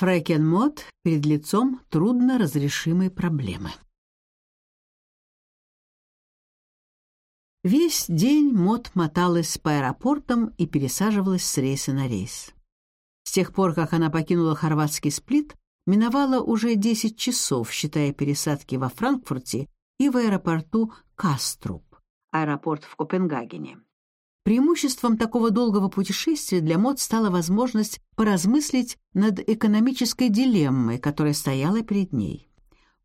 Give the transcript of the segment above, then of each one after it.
Фрэкенмот перед лицом трудно разрешимой проблемы. Весь день Мот моталась по аэропортам и пересаживалась с рейса на рейс. С тех пор, как она покинула хорватский сплит, миновало уже 10 часов, считая пересадки во Франкфурте и в аэропорту Каструб, аэропорт в Копенгагене. Преимуществом такого долгого путешествия для Мод стала возможность поразмыслить над экономической дилеммой, которая стояла перед ней.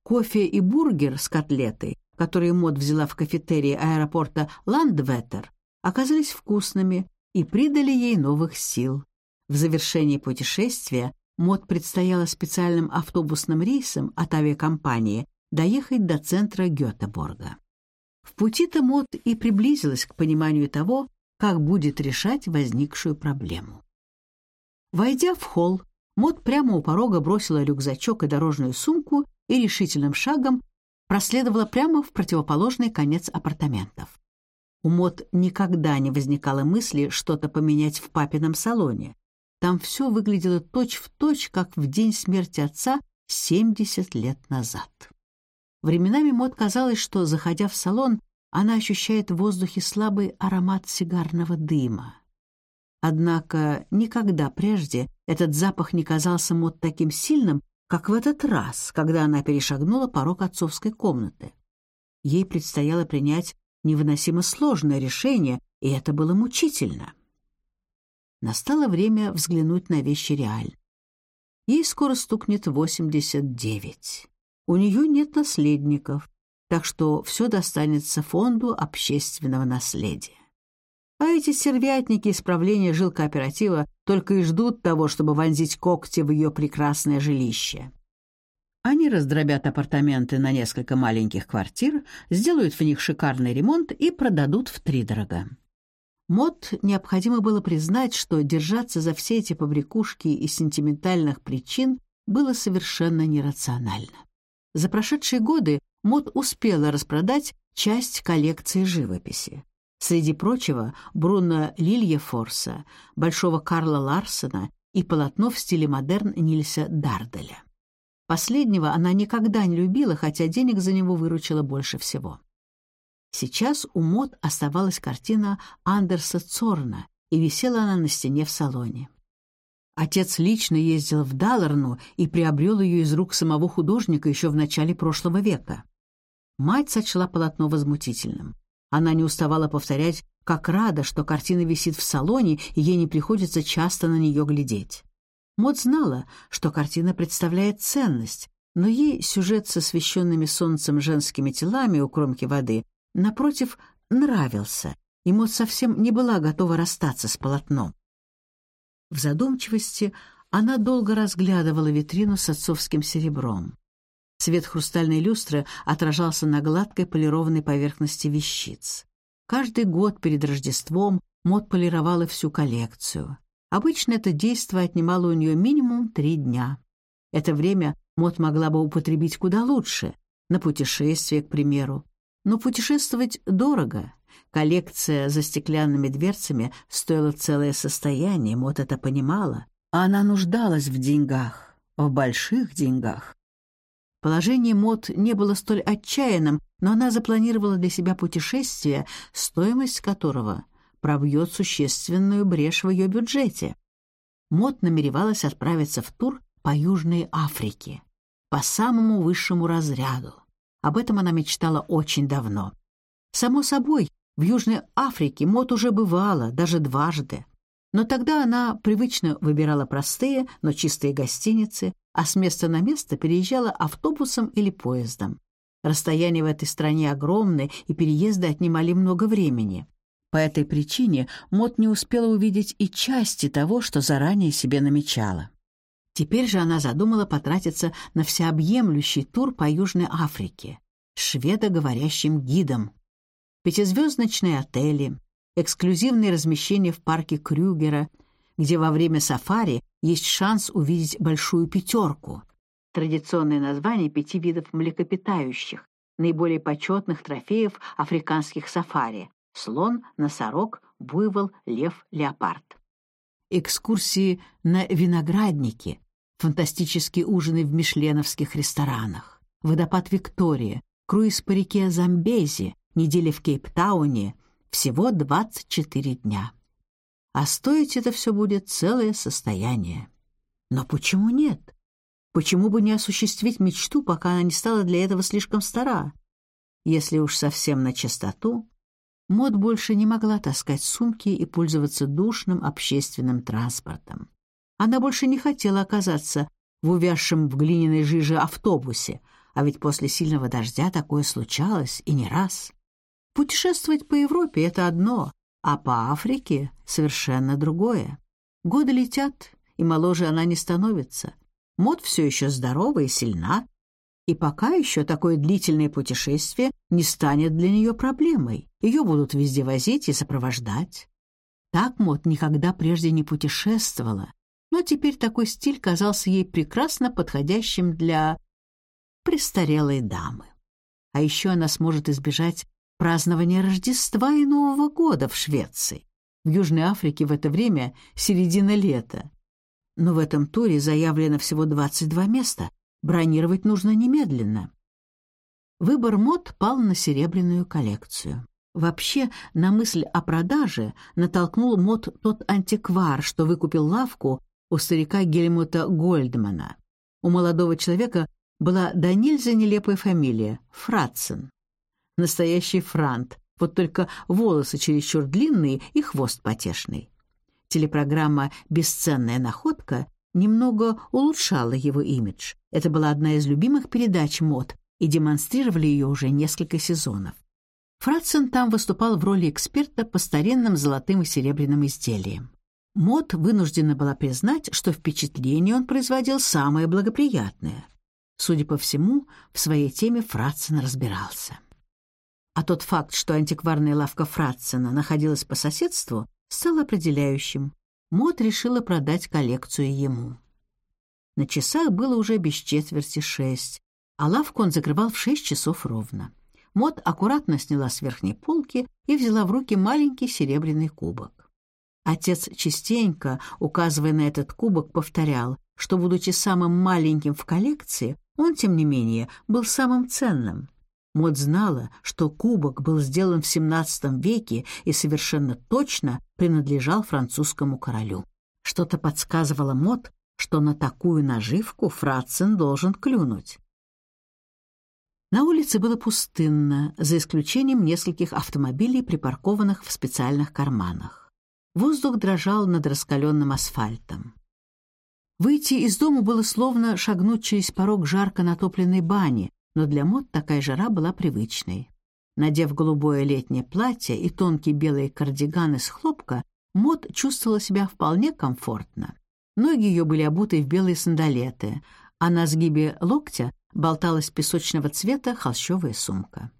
Кофе и бургер с котлетой которые Мод взяла в кафетерии аэропорта Ландветтер, оказались вкусными и придали ей новых сил. В завершении путешествия Мод предстояло специальным автобусным рейсом от авиакомпании доехать до центра Гетеборга. В пути-то Мод и приблизилась к пониманию того, как будет решать возникшую проблему. Войдя в холл, Мод прямо у порога бросила рюкзачок и дорожную сумку и решительным шагом проследовала прямо в противоположный конец апартаментов. У Мот никогда не возникало мысли что-то поменять в папином салоне. Там все выглядело точь-в-точь, точь, как в день смерти отца 70 лет назад. Временами Мот казалось, что, заходя в салон, она ощущает в воздухе слабый аромат сигарного дыма. Однако никогда прежде этот запах не казался Мот таким сильным, как в этот раз, когда она перешагнула порог отцовской комнаты. Ей предстояло принять невыносимо сложное решение, и это было мучительно. Настало время взглянуть на вещи реально. Ей скоро стукнет 89. У нее нет наследников, так что все достанется фонду общественного наследия. А эти сервятники исправления жилкооператива только и ждут того, чтобы вонзить когти в ее прекрасное жилище. Они раздробят апартаменты на несколько маленьких квартир, сделают в них шикарный ремонт и продадут втридорога. Мод необходимо было признать, что держаться за все эти побрякушки из сентиментальных причин было совершенно нерационально. За прошедшие годы Мод успела распродать часть коллекции живописи. Среди прочего, Бруно Лильефорса, Большого Карла Ларсена и полотно в стиле модерн Нильса Дарделя. Последнего она никогда не любила, хотя денег за него выручила больше всего. Сейчас у Мод оставалась картина Андерса Цорна, и висела она на стене в салоне. Отец лично ездил в Далларну и приобрел ее из рук самого художника еще в начале прошлого века. Мать сочла полотно возмутительным. Она не уставала повторять, как рада, что картина висит в салоне, и ей не приходится часто на нее глядеть. Мод знала, что картина представляет ценность, но ей сюжет с освещенными солнцем женскими телами у кромки воды, напротив, нравился, и Мод совсем не была готова расстаться с полотном. В задумчивости она долго разглядывала витрину с отцовским серебром. Свет хрустальной люстры отражался на гладкой полированной поверхности вещиц. Каждый год перед Рождеством Мод полировала всю коллекцию. Обычно это действие отнимало у нее минимум три дня. Это время Мод могла бы употребить куда лучше, на путешествие, к примеру. Но путешествовать дорого. Коллекция за стеклянными дверцами стоила целое состояние, Мод это понимала. Она нуждалась в деньгах, в больших деньгах. Положение Мод не было столь отчаянным, но она запланировала для себя путешествие, стоимость которого пробьет существенную брешь в ее бюджете. Мод намеревалась отправиться в тур по Южной Африке, по самому высшему разряду. Об этом она мечтала очень давно. Само собой, в Южной Африке Мод уже бывала, даже дважды. Но тогда она привычно выбирала простые, но чистые гостиницы, а с места на место переезжала автобусом или поездом. Расстояния в этой стране огромны, и переезды отнимали много времени. По этой причине Мот не успела увидеть и части того, что заранее себе намечала. Теперь же она задумала потратиться на всеобъемлющий тур по Южной Африке с шведоговорящим гидом. Пятизвездочные отели, эксклюзивные размещения в парке Крюгера, где во время сафари есть шанс увидеть большую пятерку. Традиционное название пяти видов млекопитающих, наиболее почетных трофеев африканских сафари – слон, носорог, буйвол, лев, леопард. Экскурсии на виноградники, фантастические ужины в мишленовских ресторанах, водопад Виктория, круиз по реке Замбези, неделя в Кейптауне, всего 24 дня. А стоить это все будет целое состояние. Но почему нет? Почему бы не осуществить мечту, пока она не стала для этого слишком стара? Если уж совсем на чистоту, Мод больше не могла таскать сумки и пользоваться душным общественным транспортом. Она больше не хотела оказаться в увязшем в глиняной жиже автобусе, а ведь после сильного дождя такое случалось и не раз. Путешествовать по Европе — это одно, а по Африке — совершенно другое. Годы летят, и моложе она не становится. Мод все еще здорова и сильна, и пока еще такое длительное путешествие не станет для нее проблемой. Ее будут везде возить и сопровождать. Так Мот никогда прежде не путешествовала, но теперь такой стиль казался ей прекрасно подходящим для престарелой дамы. А еще она сможет избежать празднования Рождества и Нового года в Швеции. В Южной Африке в это время середина лета. Но в этом туре заявлено всего 22 места, Бронировать нужно немедленно. Выбор мод пал на серебряную коллекцию. Вообще, на мысль о продаже натолкнул мод тот антиквар, что выкупил лавку у старика Гельмута Гольдмана. У молодого человека была до нельзя нелепая фамилия — Фратсен. Настоящий франт, вот только волосы чересчур длинные и хвост потешный. Телепрограмма «Бесценная находка» немного улучшала его имидж. Это была одна из любимых передач мод, и демонстрировали ее уже несколько сезонов. Фратсен там выступал в роли эксперта по старинным золотым и серебряным изделиям. Мод вынуждена была признать, что впечатление он производил самое благоприятное. Судя по всему, в своей теме Фратсен разбирался. А тот факт, что антикварная лавка Фратсена находилась по соседству, стал определяющим. Мод решила продать коллекцию ему. На часах было уже без четверти шесть, а лавку он закрывал в шесть часов ровно. Мод аккуратно сняла с верхней полки и взяла в руки маленький серебряный кубок. Отец частенько, указывая на этот кубок, повторял, что, будучи самым маленьким в коллекции, он, тем не менее, был самым ценным. Мод знала, что кубок был сделан в XVII веке и совершенно точно принадлежал французскому королю. Что-то подсказывало Мод, что на такую наживку Фратсен должен клюнуть. На улице было пустынно, за исключением нескольких автомобилей, припаркованных в специальных карманах. Воздух дрожал над раскаленным асфальтом. Выйти из дома было словно шагнуть через порог жарко натопленной бани, но для мод такая жара была привычной. Надев голубое летнее платье и тонкий белый кардиган из хлопка, Мод чувствовала себя вполне комфортно. Ноги ее были обуты в белые сандалеты, а на сгибе локтя болталась песочного цвета холщовая сумка.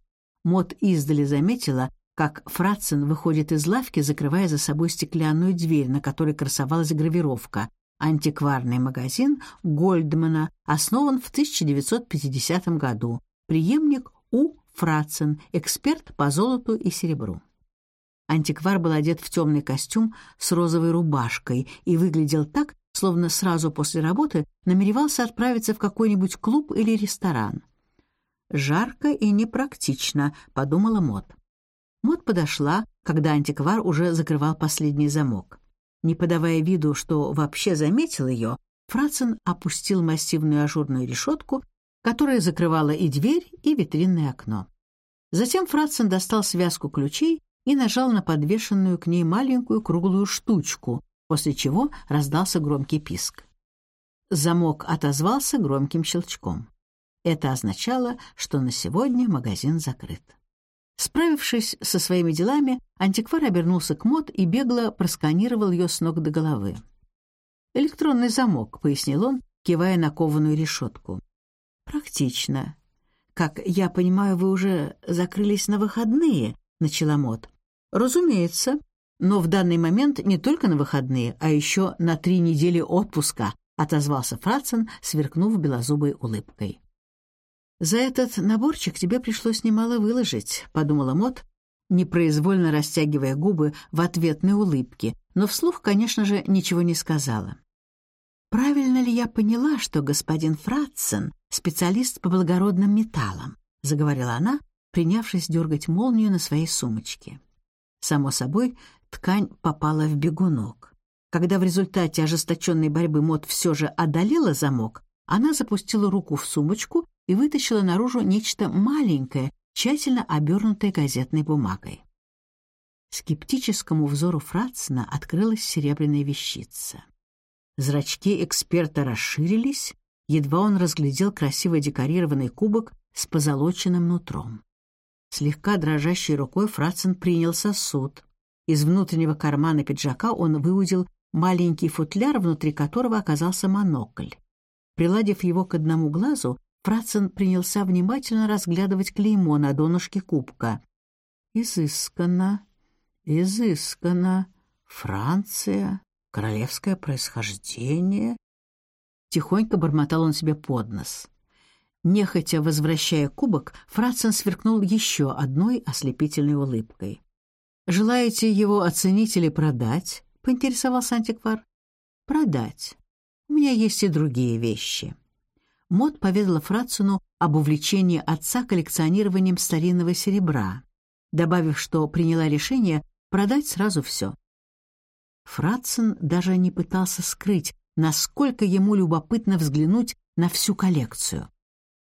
Мод издали заметила, как Фратсен выходит из лавки, закрывая за собой стеклянную дверь, на которой красовалась гравировка Антикварный магазин Гольдмана основан в 1950 году. Преемник У. Фрацен, эксперт по золоту и серебру. Антиквар был одет в темный костюм с розовой рубашкой и выглядел так, словно сразу после работы намеревался отправиться в какой-нибудь клуб или ресторан. «Жарко и непрактично», — подумала Мот. Мот подошла, когда антиквар уже закрывал последний замок. Не подавая виду, что вообще заметил ее, Фрацин опустил массивную ажурную решетку, которая закрывала и дверь, и витринное окно. Затем Фрацин достал связку ключей и нажал на подвешенную к ней маленькую круглую штучку, после чего раздался громкий писк. Замок отозвался громким щелчком. Это означало, что на сегодня магазин закрыт. Справившись со своими делами, антиквар обернулся к Мот и бегло просканировал ее с ног до головы. «Электронный замок», — пояснил он, кивая на кованую решетку. «Практично. Как я понимаю, вы уже закрылись на выходные», — начала Мот. «Разумеется. Но в данный момент не только на выходные, а еще на три недели отпуска», — отозвался Фратсон, сверкнув белозубой улыбкой. «За этот наборчик тебе пришлось немало выложить», — подумала Мот, непроизвольно растягивая губы в ответной улыбке, но вслух, конечно же, ничего не сказала. «Правильно ли я поняла, что господин Фратсен — специалист по благородным металлам?» — заговорила она, принявшись дергать молнию на своей сумочке. Само собой, ткань попала в бегунок. Когда в результате ожесточенной борьбы Мот все же одолела замок, она запустила руку в сумочку и вытащила наружу нечто маленькое, тщательно обернутое газетной бумагой. Скептическому взору Фратсена открылась серебряная вещица. Зрачки эксперта расширились, едва он разглядел красиво декорированный кубок с позолоченным нутром. Слегка дрожащей рукой Фратсен принял сосуд. Из внутреннего кармана пиджака он выудил маленький футляр, внутри которого оказался монокль. Приладив его к одному глазу, Фратсен принялся внимательно разглядывать клеймо на донышке кубка. «Изысканно, изысканно, Франция, королевское происхождение». Тихонько бормотал он себе под нос. Нехотя возвращая кубок, Фратсен сверкнул еще одной ослепительной улыбкой. «Желаете его оценить или продать?» — поинтересовался антиквар. «Продать. У меня есть и другие вещи». Мот поведала Фратсену об увлечении отца коллекционированием старинного серебра, добавив, что приняла решение продать сразу все. Фратсен даже не пытался скрыть, насколько ему любопытно взглянуть на всю коллекцию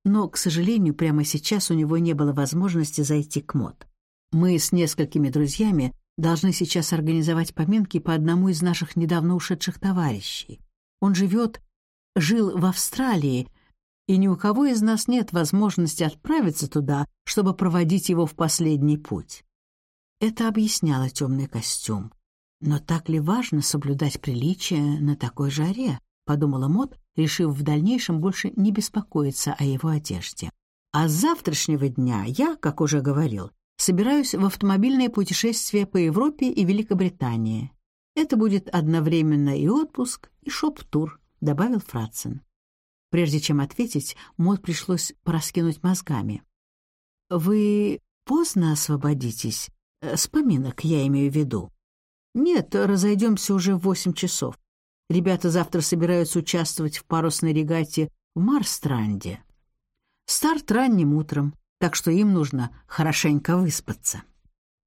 но, к сожалению, прямо сейчас у него не было возможности зайти к Мод. Мы с несколькими друзьями должны сейчас организовать поминки по одному из наших недавно ушедших товарищей. Он живет, жил в Австралии, и ни у кого из нас нет возможности отправиться туда, чтобы проводить его в последний путь. Это объясняло темный костюм. Но так ли важно соблюдать приличие на такой жаре? подумала Мот, решив в дальнейшем больше не беспокоиться о его одежде. А с завтрашнего дня я, как уже говорил, собираюсь в автомобильное путешествие по Европе и Великобритании. Это будет одновременно и отпуск, и шоп-тур, добавил Фратсен. Прежде чем ответить, Мот пришлось пораскинуть мозгами. «Вы поздно освободитесь? Э, с поминок я имею в виду». «Нет, разойдемся уже в восемь часов. Ребята завтра собираются участвовать в парусной регате в Марстранде. Старт ранним утром, так что им нужно хорошенько выспаться.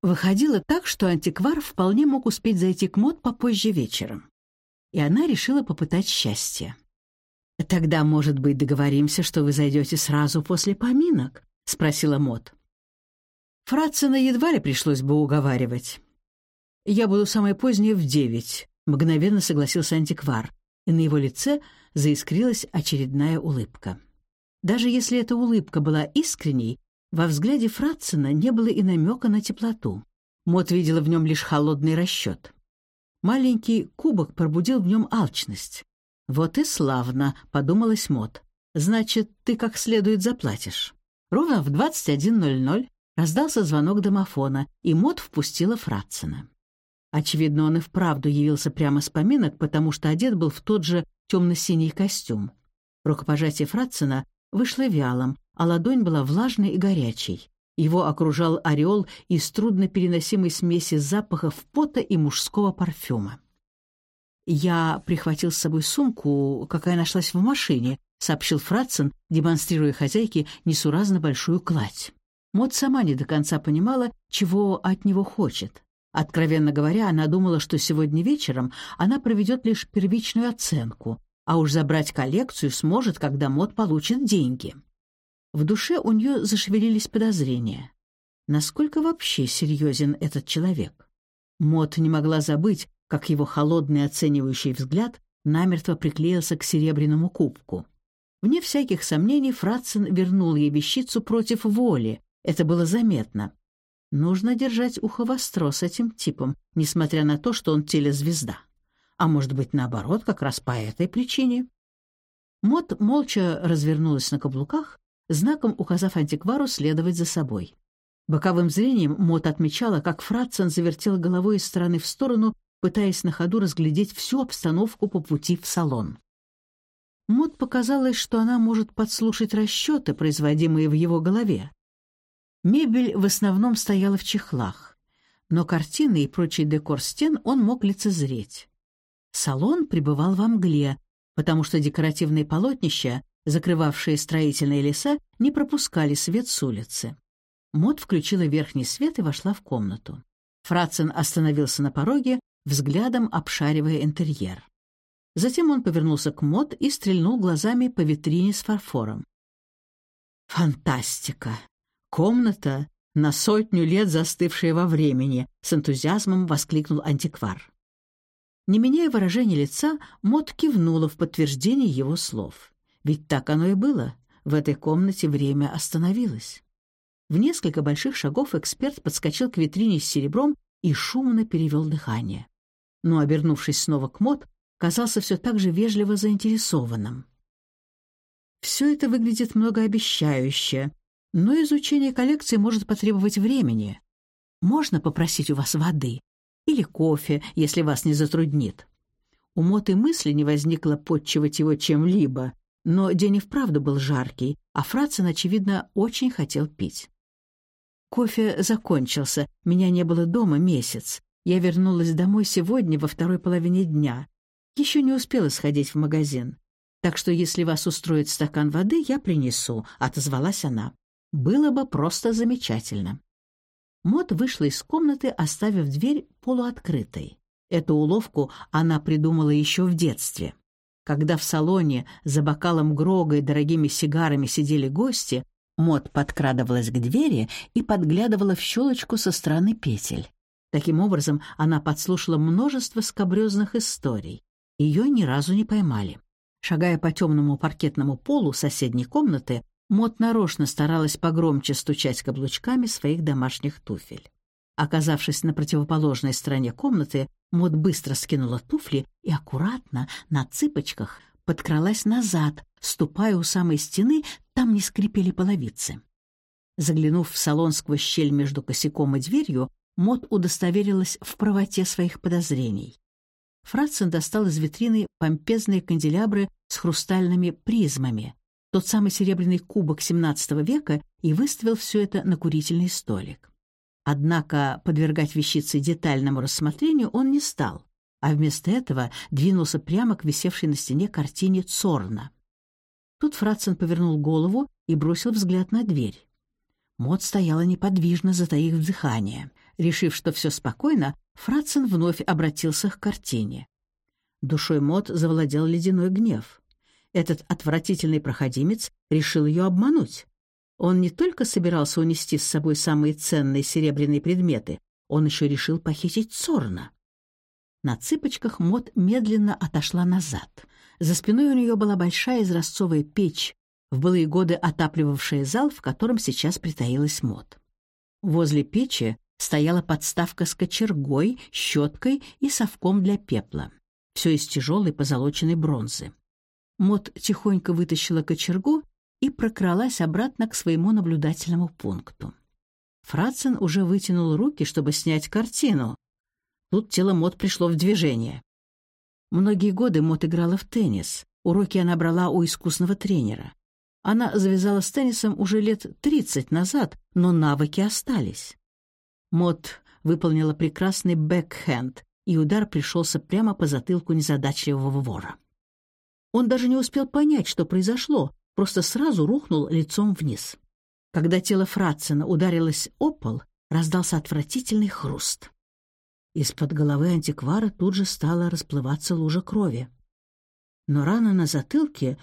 Выходило так, что антиквар вполне мог успеть зайти к Мод попозже вечером. И она решила попытать счастье. «Тогда, может быть, договоримся, что вы зайдете сразу после поминок?» — спросила Мод. Фратцена едва ли пришлось бы уговаривать. «Я буду самой поздней в девять. Мгновенно согласился антиквар, и на его лице заискрилась очередная улыбка. Даже если эта улыбка была искренней, во взгляде Фратсена не было и намека на теплоту. Мот видела в нем лишь холодный расчет. Маленький кубок пробудил в нем алчность. «Вот и славно», — подумалась Мот. «Значит, ты как следует заплатишь». Ровно в 21.00 раздался звонок домофона, и Мот впустила Фратсена. Очевидно, он и вправду явился прямо с поминок, потому что одет был в тот же темно-синий костюм. Рукопожатие Фратсена вышло вялым, а ладонь была влажной и горячей. Его окружал ореол из труднопереносимой смеси запахов пота и мужского парфюма. «Я прихватил с собой сумку, какая нашлась в машине», — сообщил Фратсен, демонстрируя хозяйке несуразно большую кладь. Мот сама не до конца понимала, чего от него хочет. Откровенно говоря, она думала, что сегодня вечером она проведет лишь первичную оценку, а уж забрать коллекцию сможет, когда Мод получит деньги. В душе у нее зашевелились подозрения. Насколько вообще серьезен этот человек? Мод не могла забыть, как его холодный оценивающий взгляд намертво приклеился к серебряному кубку. Вне всяких сомнений Фратсен вернул ей вещицу против воли, это было заметно. Нужно держать ухо востро с этим типом, несмотря на то, что он телезвезда. А может быть, наоборот, как раз по этой причине. Мот молча развернулась на каблуках, знаком указав антиквару следовать за собой. Боковым зрением Мот отмечала, как Фратсен завертел головой из стороны в сторону, пытаясь на ходу разглядеть всю обстановку по пути в салон. Мот показалось, что она может подслушать расчеты, производимые в его голове. Мебель в основном стояла в чехлах, но картины и прочий декор стен он мог лицезреть. Салон пребывал во мгле, потому что декоративные полотнища, закрывавшие строительные леса, не пропускали свет с улицы. Мод включила верхний свет и вошла в комнату. Фрацин остановился на пороге, взглядом обшаривая интерьер. Затем он повернулся к Мод и стрельнул глазами по витрине с фарфором. «Фантастика! Комната, на сотню лет застывшая во времени!» — с энтузиазмом воскликнул антиквар. Не меняя выражения лица, Мод кивнула в подтверждение его слов. Ведь так оно и было. В этой комнате время остановилось. В несколько больших шагов эксперт подскочил к витрине с серебром и шумно перевел дыхание. Но, обернувшись снова к Мод, казался все так же вежливо заинтересованным. Все это выглядит многообещающе, но изучение коллекции может потребовать времени. Можно попросить у вас воды или кофе, если вас не затруднит. У Моты мысли не возникло подчивать его чем-либо, но день и вправду был жаркий, а Фрацин, очевидно, очень хотел пить. Кофе закончился, меня не было дома месяц. Я вернулась домой сегодня во второй половине дня. Еще не успела сходить в магазин. Так что если вас устроит стакан воды, я принесу», — отозвалась она. «Было бы просто замечательно». Мот вышла из комнаты, оставив дверь полуоткрытой. Эту уловку она придумала еще в детстве. Когда в салоне за бокалом Грога и дорогими сигарами сидели гости, Мот подкрадывалась к двери и подглядывала в щелочку со стороны петель. Таким образом, она подслушала множество скобрезных историй. Ее ни разу не поймали. Шагая по темному паркетному полу соседней комнаты, Мот нарочно старалась погромче стучать каблучками своих домашних туфель. Оказавшись на противоположной стороне комнаты, Мот быстро скинула туфли и аккуратно, на цыпочках, подкралась назад, ступая у самой стены, там не скрипели половицы. Заглянув в салон сквозь щель между косяком и дверью, Мот удостоверилась в правоте своих подозрений. Фратсен достал из витрины помпезные канделябры с хрустальными призмами, тот самый серебряный кубок XVII века, и выставил все это на курительный столик. Однако подвергать вещицы детальному рассмотрению он не стал а вместо этого двинулся прямо к висевшей на стене картине Цорна. Тут Фратсон повернул голову и бросил взгляд на дверь. Мод стояла неподвижно, затаив дыхание. Решив, что все спокойно, Фратсон вновь обратился к картине. Душой Мод завладел ледяной гнев. Этот отвратительный проходимец решил ее обмануть. Он не только собирался унести с собой самые ценные серебряные предметы, он еще решил похитить Цорна. На цыпочках Мот медленно отошла назад. За спиной у нее была большая изразцовая печь, в былые годы отапливавшая зал, в котором сейчас притаилась Мот. Возле печи стояла подставка с кочергой, щеткой и совком для пепла. Все из тяжелой позолоченной бронзы. Мот тихонько вытащила кочергу и прокралась обратно к своему наблюдательному пункту. Фрацин уже вытянул руки, чтобы снять картину, Тут тело Мот пришло в движение. Многие годы Мот играла в теннис. Уроки она брала у искусного тренера. Она завязала с теннисом уже лет 30 назад, но навыки остались. Мот выполнила прекрасный бэкхенд, и удар пришелся прямо по затылку незадачливого вора. Он даже не успел понять, что произошло, просто сразу рухнул лицом вниз. Когда тело Фратсена ударилось о пол, раздался отвратительный хруст. Из-под головы антиквара тут же стала расплываться лужа крови. Но рана на затылке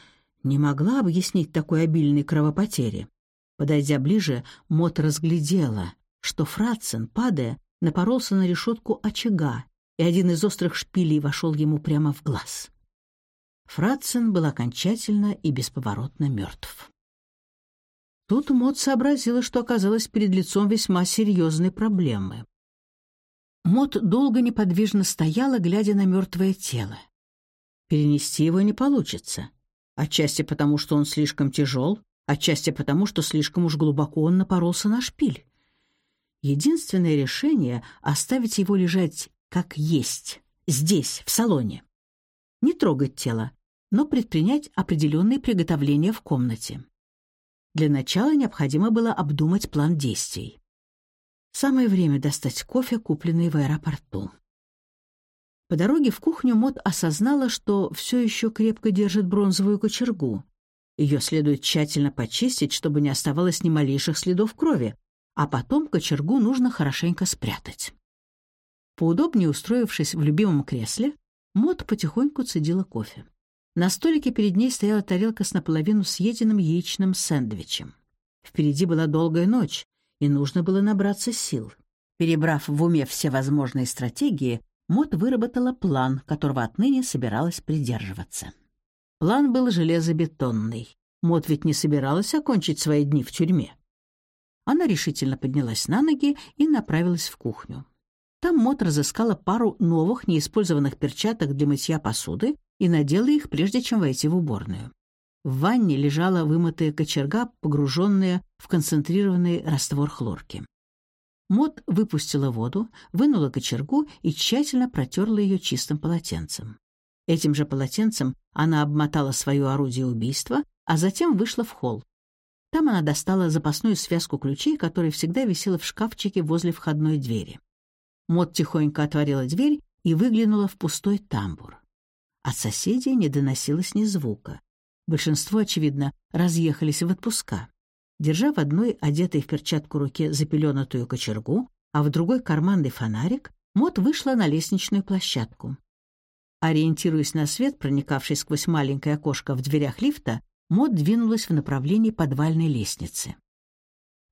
не могла объяснить такой обильной кровопотери. Подойдя ближе, Мот разглядела, что Фратсен, падая, напоролся на решетку очага, и один из острых шпилей вошел ему прямо в глаз. Фратсен был окончательно и бесповоротно мертв. Тут Мот сообразила, что оказалась перед лицом весьма серьезной проблемы. Мот долго неподвижно стояла, глядя на мертвое тело. Перенести его не получится. Отчасти потому, что он слишком тяжел, отчасти потому, что слишком уж глубоко он напоролся на шпиль. Единственное решение — оставить его лежать как есть, здесь, в салоне. Не трогать тело, но предпринять определенные приготовления в комнате. Для начала необходимо было обдумать план действий. Самое время достать кофе, купленный в аэропорту. По дороге в кухню Мот осознала, что все еще крепко держит бронзовую кочергу. Ее следует тщательно почистить, чтобы не оставалось ни малейших следов крови, а потом кочергу нужно хорошенько спрятать. Поудобнее устроившись в любимом кресле, Мот потихоньку цедила кофе. На столике перед ней стояла тарелка с наполовину съеденным яичным сэндвичем. Впереди была долгая ночь, и нужно было набраться сил. Перебрав в уме все возможные стратегии, Мот выработала план, которого отныне собиралась придерживаться. План был железобетонный. Мот ведь не собиралась окончить свои дни в тюрьме. Она решительно поднялась на ноги и направилась в кухню. Там Мот разыскала пару новых неиспользованных перчаток для мытья посуды и надела их, прежде чем войти в уборную. В ванне лежала вымытая кочерга, погруженная в концентрированный раствор хлорки. Мот выпустила воду, вынула кочергу и тщательно протерла ее чистым полотенцем. Этим же полотенцем она обмотала свое орудие убийства, а затем вышла в холл. Там она достала запасную связку ключей, которая всегда висела в шкафчике возле входной двери. Мот тихонько отворила дверь и выглянула в пустой тамбур. От соседей не доносилось ни звука. Большинство, очевидно, разъехались в отпуска. Держа в одной одетой в перчатку руке запеленатую кочергу, а в другой карманный фонарик, Мот вышла на лестничную площадку. Ориентируясь на свет, проникавший сквозь маленькое окошко в дверях лифта, Мот двинулась в направлении подвальной лестницы.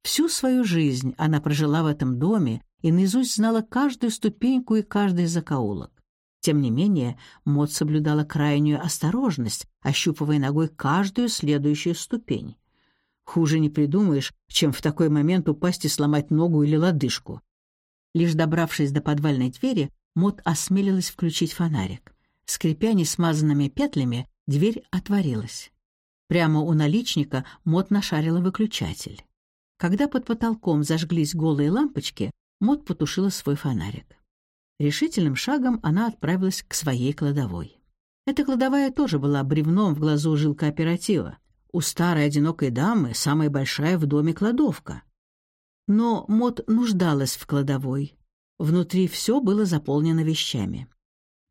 Всю свою жизнь она прожила в этом доме и наизусть знала каждую ступеньку и каждый закоулок. Тем не менее, Мот соблюдала крайнюю осторожность, ощупывая ногой каждую следующую ступень. Хуже не придумаешь, чем в такой момент упасть и сломать ногу или лодыжку. Лишь добравшись до подвальной двери, Мот осмелилась включить фонарик. Скрипя несмазанными петлями, дверь отворилась. Прямо у наличника Мот нашарила выключатель. Когда под потолком зажглись голые лампочки, Мот потушила свой фонарик. Решительным шагом она отправилась к своей кладовой. Эта кладовая тоже была бревном в глазу жилкооператива. У старой одинокой дамы самая большая в доме кладовка. Но Мот нуждалась в кладовой. Внутри все было заполнено вещами.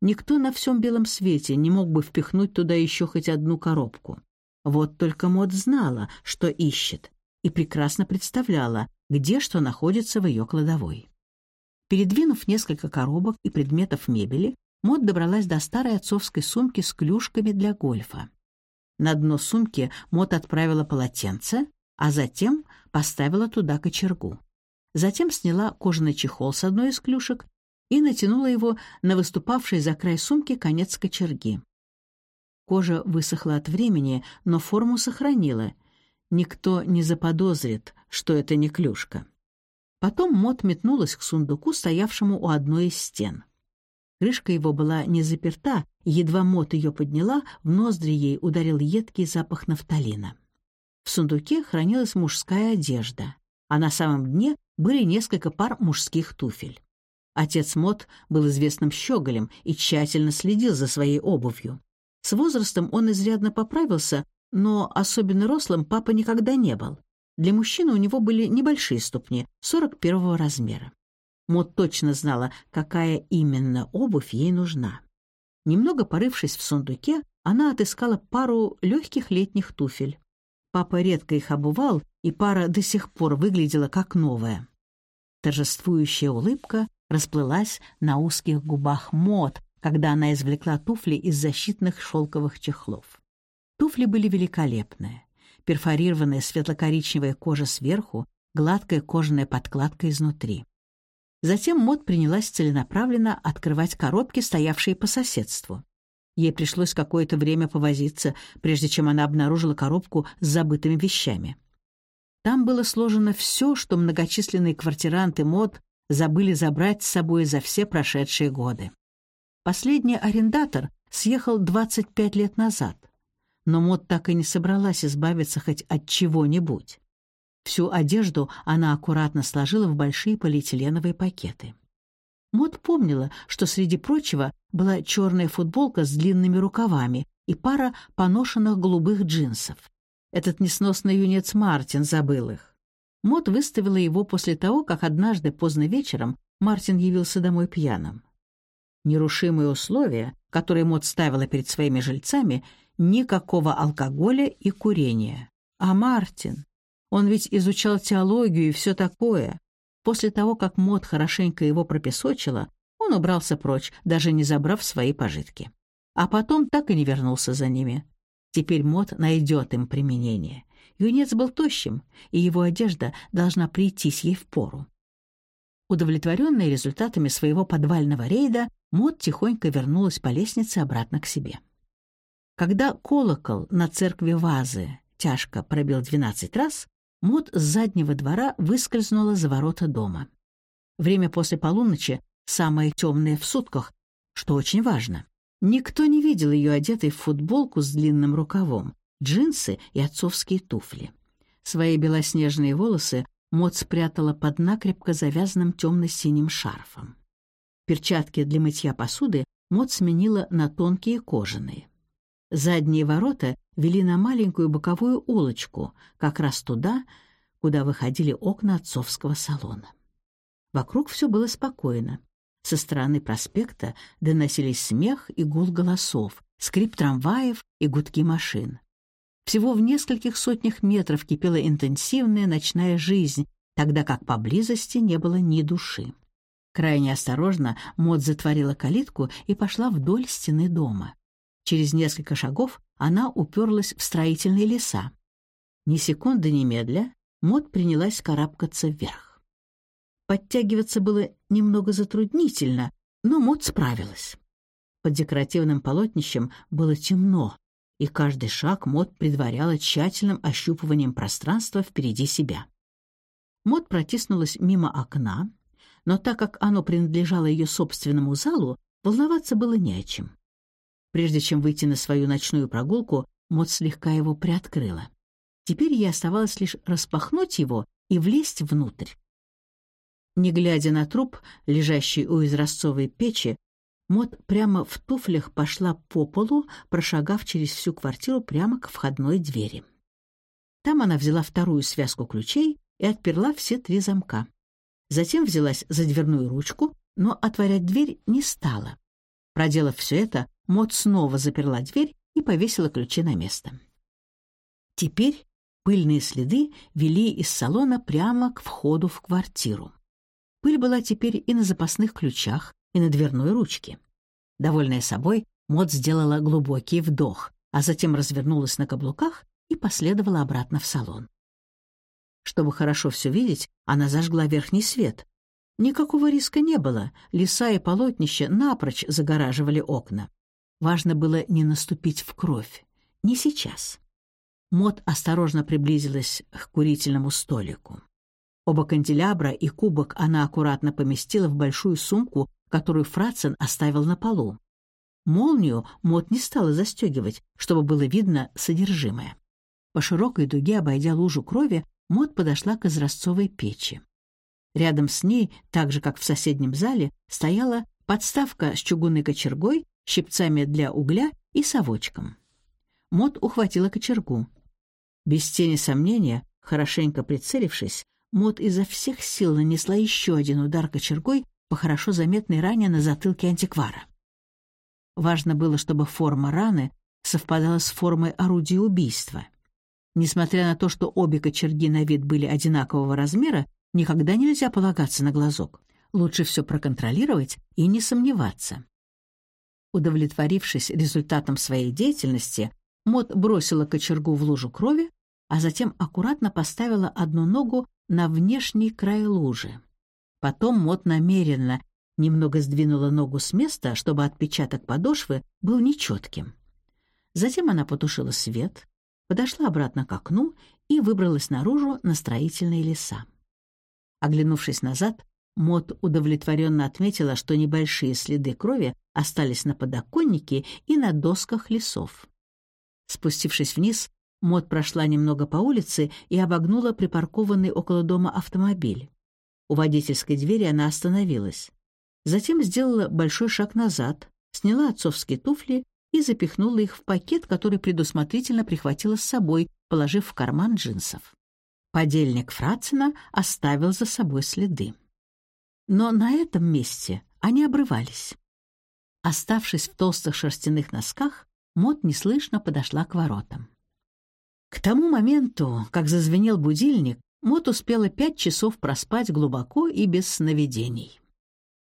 Никто на всем белом свете не мог бы впихнуть туда еще хоть одну коробку. Вот только Мот знала, что ищет, и прекрасно представляла, где что находится в ее кладовой. Передвинув несколько коробок и предметов мебели, Мот добралась до старой отцовской сумки с клюшками для гольфа. На дно сумки Мот отправила полотенце, а затем поставила туда кочергу. Затем сняла кожаный чехол с одной из клюшек и натянула его на выступавший за край сумки конец кочерги. Кожа высохла от времени, но форму сохранила. Никто не заподозрит, что это не клюшка. Потом Мот метнулась к сундуку, стоявшему у одной из стен. Крышка его была не заперта, едва Мот ее подняла, в ноздри ей ударил едкий запах нафталина. В сундуке хранилась мужская одежда, а на самом дне были несколько пар мужских туфель. Отец Мот был известным щеголем и тщательно следил за своей обувью. С возрастом он изрядно поправился, но особенно рослым папа никогда не был. Для мужчины у него были небольшие ступни, 41 размера. Мот точно знала, какая именно обувь ей нужна. Немного порывшись в сундуке, она отыскала пару легких летних туфель. Папа редко их обувал, и пара до сих пор выглядела как новая. Торжествующая улыбка расплылась на узких губах Мот, когда она извлекла туфли из защитных шелковых чехлов. Туфли были великолепные. Перфорированная светло-коричневая кожа сверху, гладкая кожаная подкладка изнутри. Затем Мот принялась целенаправленно открывать коробки, стоявшие по соседству. Ей пришлось какое-то время повозиться, прежде чем она обнаружила коробку с забытыми вещами. Там было сложено все, что многочисленные квартиранты Мод забыли забрать с собой за все прошедшие годы. Последний арендатор съехал 25 лет назад, но Мод так и не собралась избавиться хоть от чего-нибудь. Всю одежду она аккуратно сложила в большие полиэтиленовые пакеты. Мод помнила, что среди прочего была черная футболка с длинными рукавами и пара поношенных голубых джинсов. Этот несносный юнец Мартин забыл их. Мод выставила его после того, как однажды поздно вечером Мартин явился домой пьяным. Нерушимые условия, которые Мот ставила перед своими жильцами, никакого алкоголя и курения. А Мартин? Он ведь изучал теологию и все такое. После того, как Мот хорошенько его пропесочила, он убрался прочь, даже не забрав свои пожитки. А потом так и не вернулся за ними. Теперь Мот найдет им применение. Юнец был тощим, и его одежда должна прийтись ей в пору. Удовлетворенная результатами своего подвального рейда, Мот тихонько вернулась по лестнице обратно к себе. Когда колокол на церкви Вазы тяжко пробил двенадцать раз, Мот с заднего двора выскользнула за ворота дома. Время после полуночи самое темное в сутках, что очень важно. Никто не видел ее одетой в футболку с длинным рукавом, джинсы и отцовские туфли. Свои белоснежные волосы Мот спрятала под накрепко завязанным темно-синим шарфом. Перчатки для мытья посуды Мот сменила на тонкие кожаные. Задние ворота вели на маленькую боковую улочку, как раз туда, куда выходили окна отцовского салона. Вокруг все было спокойно. Со стороны проспекта доносились смех и гул голосов, скрип трамваев и гудки машин. Всего в нескольких сотнях метров кипела интенсивная ночная жизнь, тогда как поблизости не было ни души. Крайне осторожно Мод затворила калитку и пошла вдоль стены дома. Через несколько шагов она уперлась в строительные леса. Ни секунды немедля Мод принялась карабкаться вверх. Подтягиваться было немного затруднительно, но Мод справилась. Под декоративным полотнищем было темно, и каждый шаг Мод предваряла тщательным ощупыванием пространства впереди себя. Мод протиснулась мимо окна, но так как оно принадлежало ее собственному залу, волноваться было не о чем. Прежде чем выйти на свою ночную прогулку, Мод слегка его приоткрыла. Теперь ей оставалось лишь распахнуть его и влезть внутрь. Не глядя на труп, лежащий у изразцовой печи, Мот прямо в туфлях пошла по полу, прошагав через всю квартиру прямо к входной двери. Там она взяла вторую связку ключей и отперла все три замка. Затем взялась за дверную ручку, но отворять дверь не стала. Проделав все это, Мот снова заперла дверь и повесила ключи на место. Теперь пыльные следы вели из салона прямо к входу в квартиру. Пыль была теперь и на запасных ключах, и на дверной ручке. Довольная собой, Мот сделала глубокий вдох, а затем развернулась на каблуках и последовала обратно в салон. Чтобы хорошо все видеть, она зажгла верхний свет. Никакого риска не было, леса и полотнища напрочь загораживали окна. Важно было не наступить в кровь. Не сейчас. Мот осторожно приблизилась к курительному столику. Оба канделябра и кубок она аккуратно поместила в большую сумку которую Фрацин оставил на полу. Молнию Мот не стала застегивать, чтобы было видно содержимое. По широкой дуге, обойдя лужу крови, Мот подошла к изразцовой печи. Рядом с ней, так же как в соседнем зале, стояла подставка с чугунной кочергой, щипцами для угля и совочком. Мот ухватила кочергу. Без тени сомнения, хорошенько прицелившись, Мот изо всех сил нанесла еще один удар кочергой по хорошо заметной ране на затылке антиквара. Важно было, чтобы форма раны совпадала с формой орудия убийства. Несмотря на то, что обе кочерги на вид были одинакового размера, никогда нельзя полагаться на глазок. Лучше все проконтролировать и не сомневаться. Удовлетворившись результатом своей деятельности, Мот бросила кочергу в лужу крови, а затем аккуратно поставила одну ногу на внешний край лужи. Потом Мот намеренно немного сдвинула ногу с места, чтобы отпечаток подошвы был нечетким. Затем она потушила свет, подошла обратно к окну и выбралась наружу на строительные леса. Оглянувшись назад, Мот удовлетворенно отметила, что небольшие следы крови остались на подоконнике и на досках лесов. Спустившись вниз, Мот прошла немного по улице и обогнула припаркованный около дома автомобиль. У водительской двери она остановилась. Затем сделала большой шаг назад, сняла отцовские туфли и запихнула их в пакет, который предусмотрительно прихватила с собой, положив в карман джинсов. Подельник Фрацина оставил за собой следы. Но на этом месте они обрывались. Оставшись в толстых шерстяных носках, Мот неслышно подошла к воротам. К тому моменту, как зазвенел будильник, Мот успела пять часов проспать глубоко и без сновидений.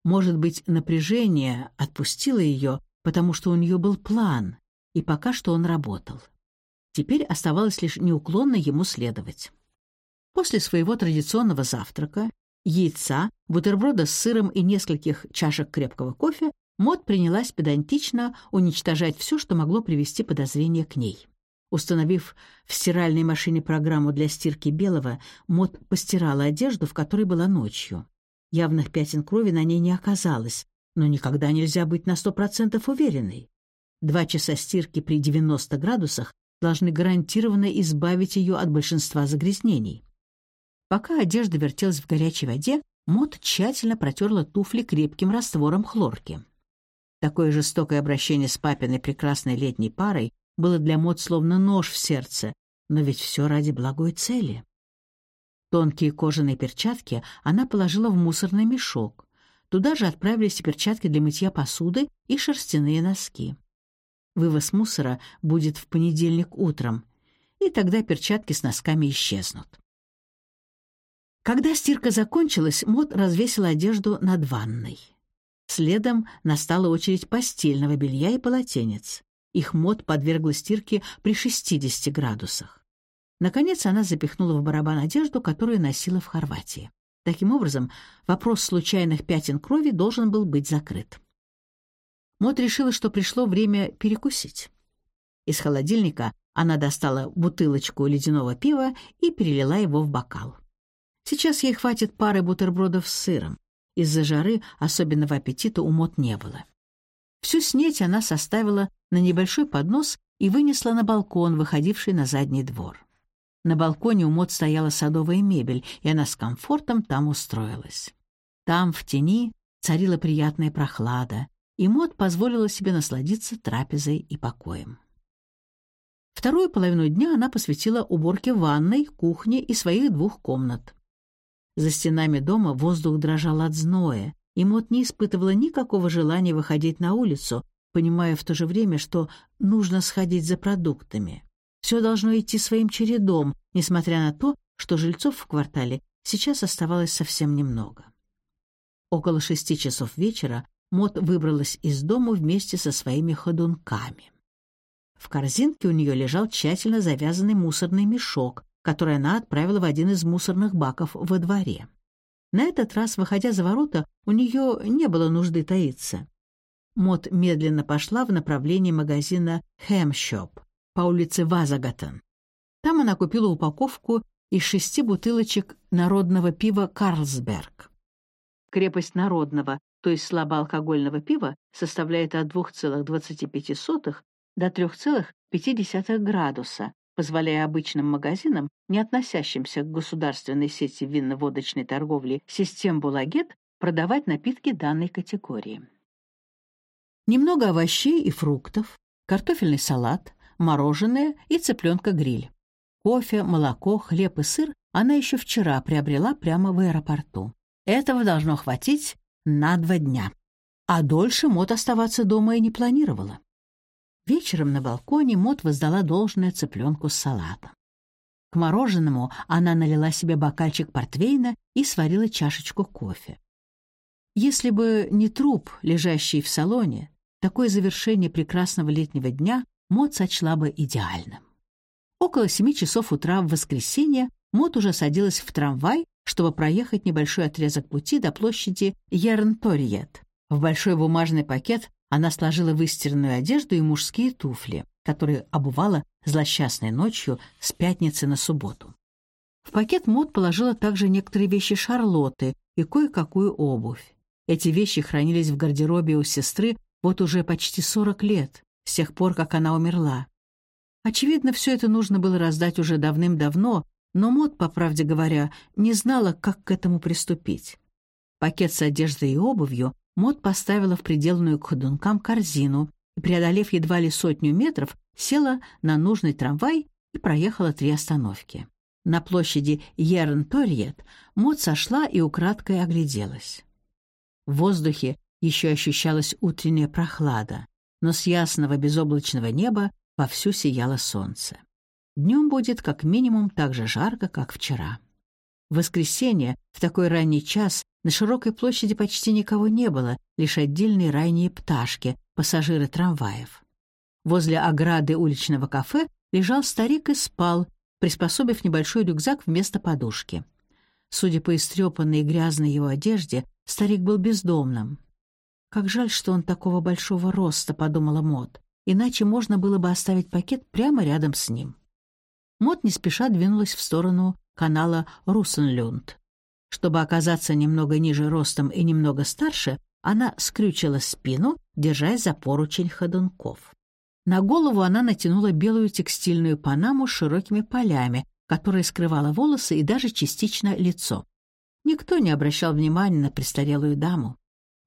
Может быть, напряжение отпустило ее, потому что у нее был план, и пока что он работал. Теперь оставалось лишь неуклонно ему следовать. После своего традиционного завтрака, яйца, бутерброда с сыром и нескольких чашек крепкого кофе, Мод принялась педантично уничтожать все, что могло привести подозрение к ней. Установив в стиральной машине программу для стирки белого, Мод постирала одежду, в которой была ночью. Явных пятен крови на ней не оказалось, но никогда нельзя быть на сто процентов уверенной. Два часа стирки при 90 градусах должны гарантированно избавить ее от большинства загрязнений. Пока одежда вертелась в горячей воде, Мот тщательно протерла туфли крепким раствором хлорки. Такое жестокое обращение с папиной прекрасной летней парой было для Мот словно нож в сердце, но ведь все ради благой цели. Тонкие кожаные перчатки она положила в мусорный мешок. Туда же отправились и перчатки для мытья посуды и шерстяные носки. Вывоз мусора будет в понедельник утром, и тогда перчатки с носками исчезнут. Когда стирка закончилась, Мот развесила одежду над ванной. Следом настала очередь постельного белья и полотенец. Их Мот подвергла стирке при 60 градусах. Наконец она запихнула в барабан одежду, которую носила в Хорватии. Таким образом, вопрос случайных пятен крови должен был быть закрыт. Мот решила, что пришло время перекусить. Из холодильника она достала бутылочку ледяного пива и перелила его в бокал. Сейчас ей хватит пары бутербродов с сыром. Из-за жары особенного аппетита у Мот не было. Всю снеть она составила на небольшой поднос и вынесла на балкон, выходивший на задний двор. На балконе у Мот стояла садовая мебель, и она с комфортом там устроилась. Там, в тени, царила приятная прохлада, и Мот позволила себе насладиться трапезой и покоем. Вторую половину дня она посвятила уборке ванной, кухни и своих двух комнат. За стенами дома воздух дрожал от зноя, и Мот не испытывала никакого желания выходить на улицу, понимая в то же время, что нужно сходить за продуктами. Все должно идти своим чередом, несмотря на то, что жильцов в квартале сейчас оставалось совсем немного. Около шести часов вечера Мот выбралась из дома вместе со своими ходунками. В корзинке у нее лежал тщательно завязанный мусорный мешок, который она отправила в один из мусорных баков во дворе. На этот раз, выходя за ворота, у нее не было нужды таиться. Мот медленно пошла в направлении магазина «Хэмшоп» по улице Вазагатон. Там она купила упаковку из шести бутылочек народного пива «Карлсберг». Крепость народного то есть слабоалкогольного пива, составляет от 2,25 до 3,5 градуса, позволяя обычным магазинам, не относящимся к государственной сети винно-водочной торговли систем Булагет, продавать напитки данной категории. Немного овощей и фруктов, картофельный салат, мороженое и цыпленка-гриль. Кофе, молоко, хлеб и сыр она еще вчера приобрела прямо в аэропорту. Этого должно хватить на два дня. А дольше Мот оставаться дома и не планировала. Вечером на балконе Мот воздала должное цыпленку с салатом. К мороженому она налила себе бокальчик портвейна и сварила чашечку кофе. Если бы не труп, лежащий в салоне, такое завершение прекрасного летнего дня Мот сочла бы идеальным. Около семи часов утра в воскресенье Мот уже садилась в трамвай чтобы проехать небольшой отрезок пути до площади Ернториет. В большой бумажный пакет она сложила выстиранную одежду и мужские туфли, которые обувала злосчастной ночью с пятницы на субботу. В пакет Мод положила также некоторые вещи Шарлотты и кое-какую обувь. Эти вещи хранились в гардеробе у сестры вот уже почти 40 лет, с тех пор, как она умерла. Очевидно, все это нужно было раздать уже давным-давно, но Мот, по правде говоря, не знала, как к этому приступить. Пакет с одеждой и обувью Мот поставила в приделанную к ходункам корзину и, преодолев едва ли сотню метров, села на нужный трамвай и проехала три остановки. На площади Ерн-Торьет Мот сошла и украдкой огляделась. В воздухе Еще ощущалась утренняя прохлада, но с ясного безоблачного неба вовсю сияло солнце. Днем будет как минимум так же жарко, как вчера. В воскресенье, в такой ранний час, на широкой площади почти никого не было, лишь отдельные ранние пташки, пассажиры трамваев. Возле ограды уличного кафе лежал старик и спал, приспособив небольшой рюкзак вместо подушки. Судя по истрепанной и грязной его одежде, старик был бездомным. «Как жаль, что он такого большого роста», — подумала Мот. «Иначе можно было бы оставить пакет прямо рядом с ним». Мот не спеша двинулась в сторону канала Руссенлюнд. Чтобы оказаться немного ниже ростом и немного старше, она скрючила спину, держась за поручень ходунков. На голову она натянула белую текстильную панаму с широкими полями, которая скрывала волосы и даже частично лицо. Никто не обращал внимания на престарелую даму.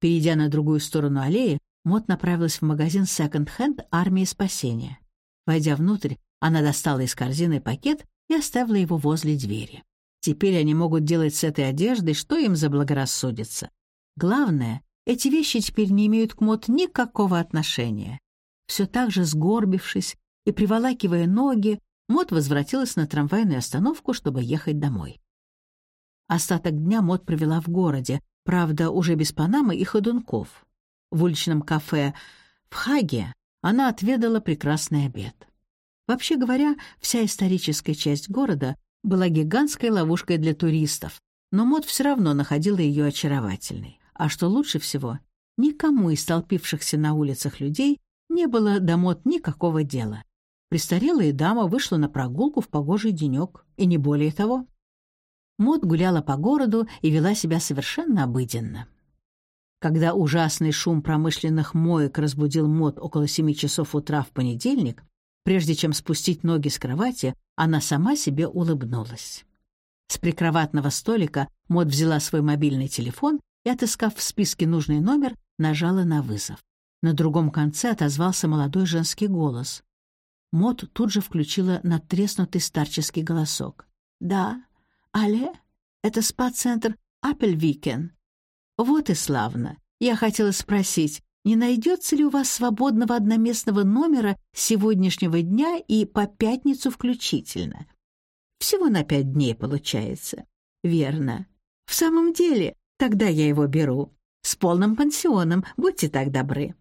Перейдя на другую сторону аллеи, Мот направилась в магазин секонд-хенд «Армии спасения». Войдя внутрь, она достала из корзины пакет и оставила его возле двери. Теперь они могут делать с этой одеждой, что им заблагорассудится. Главное, эти вещи теперь не имеют к Мот никакого отношения. Все так же сгорбившись и приволакивая ноги, Мот возвратилась на трамвайную остановку, чтобы ехать домой. Остаток дня Мот провела в городе, правда, уже без Панамы и ходунков. В уличном кафе в Хаге она отведала прекрасный обед. Вообще говоря, вся историческая часть города была гигантской ловушкой для туристов, но Мот все равно находила ее очаровательной. А что лучше всего, никому из столпившихся на улицах людей не было до мод никакого дела. Престарелая дама вышла на прогулку в погожий денек, и не более того. Мод гуляла по городу и вела себя совершенно обыденно. Когда ужасный шум промышленных моек разбудил Мод около семи часов утра в понедельник, прежде чем спустить ноги с кровати, она сама себе улыбнулась. С прикроватного столика Мод взяла свой мобильный телефон и, отыскав в списке нужный номер, нажала на вызов. На другом конце отозвался молодой женский голос. Мот тут же включила надтреснутый старческий голосок. «Да, але, это спа-центр Апельвикен. Вот и славно. Я хотела спросить, не найдется ли у вас свободного одноместного номера с сегодняшнего дня и по пятницу включительно? Всего на пять дней получается. Верно. В самом деле, тогда я его беру. С полным пансионом, будьте так добры.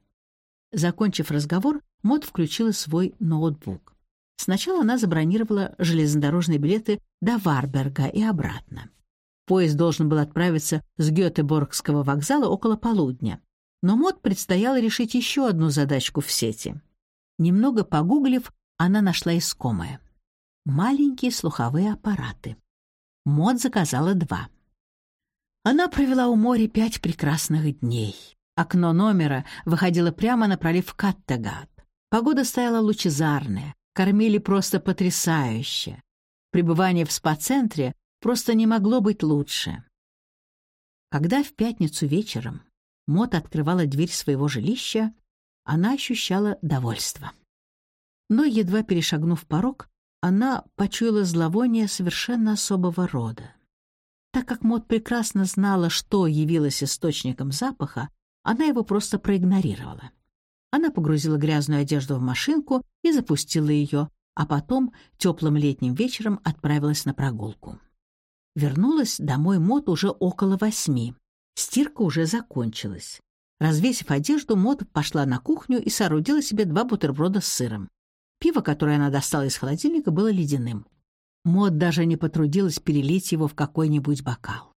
Закончив разговор, Мод включила свой ноутбук. Сначала она забронировала железнодорожные билеты до Варберга и обратно. Поезд должен был отправиться с Гетеборгского вокзала около полудня. Но Мод предстояло решить еще одну задачку в сети. Немного погуглив, она нашла искомое. Маленькие слуховые аппараты. Мод заказала два. Она провела у моря пять прекрасных дней. Окно номера выходило прямо на пролив Каттегат. Погода стояла лучезарная, кормили просто потрясающе. Пребывание в спа-центре просто не могло быть лучше. Когда в пятницу вечером Мот открывала дверь своего жилища, она ощущала довольство. Но, едва перешагнув порог, она почуяла зловоние совершенно особого рода. Так как Мот прекрасно знала, что явилось источником запаха, она его просто проигнорировала. Она погрузила грязную одежду в машинку и запустила ее, а потом теплым летним вечером отправилась на прогулку. Вернулась домой Мот уже около восьми. Стирка уже закончилась. Развесив одежду, Мот пошла на кухню и соорудила себе два бутерброда с сыром. Пиво, которое она достала из холодильника, было ледяным. Мот даже не потрудилась перелить его в какой-нибудь бокал.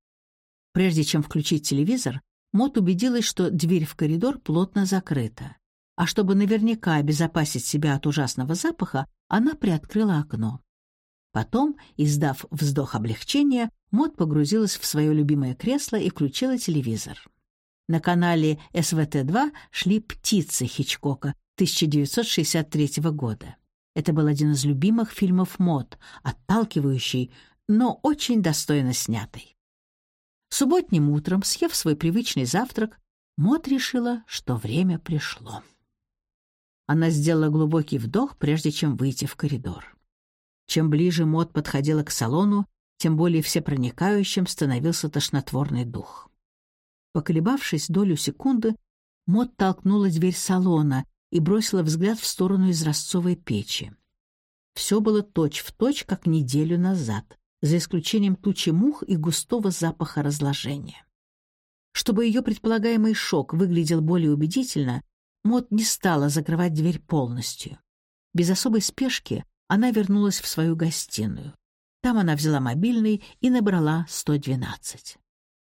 Прежде чем включить телевизор, Мот убедилась, что дверь в коридор плотно закрыта. А чтобы наверняка обезопасить себя от ужасного запаха, она приоткрыла окно. Потом, издав вздох облегчения, Мот погрузилась в свое любимое кресло и включила телевизор. На канале СВТ-2 шли «Птицы» Хичкока 1963 года. Это был один из любимых фильмов Мот, отталкивающий, но очень достойно снятый. Субботним утром, съев свой привычный завтрак, Мот решила, что время пришло. Она сделала глубокий вдох, прежде чем выйти в коридор. Чем ближе Мот подходила к салону, тем более всепроникающим становился тошнотворный дух. Поколебавшись долю секунды, Мот толкнула дверь салона и бросила взгляд в сторону изразцовой печи. Все было точь-в-точь, точь, как неделю назад, за исключением тучи мух и густого запаха разложения. Чтобы ее предполагаемый шок выглядел более убедительно, Мот не стала закрывать дверь полностью. Без особой спешки она вернулась в свою гостиную. Там она взяла мобильный и набрала 112.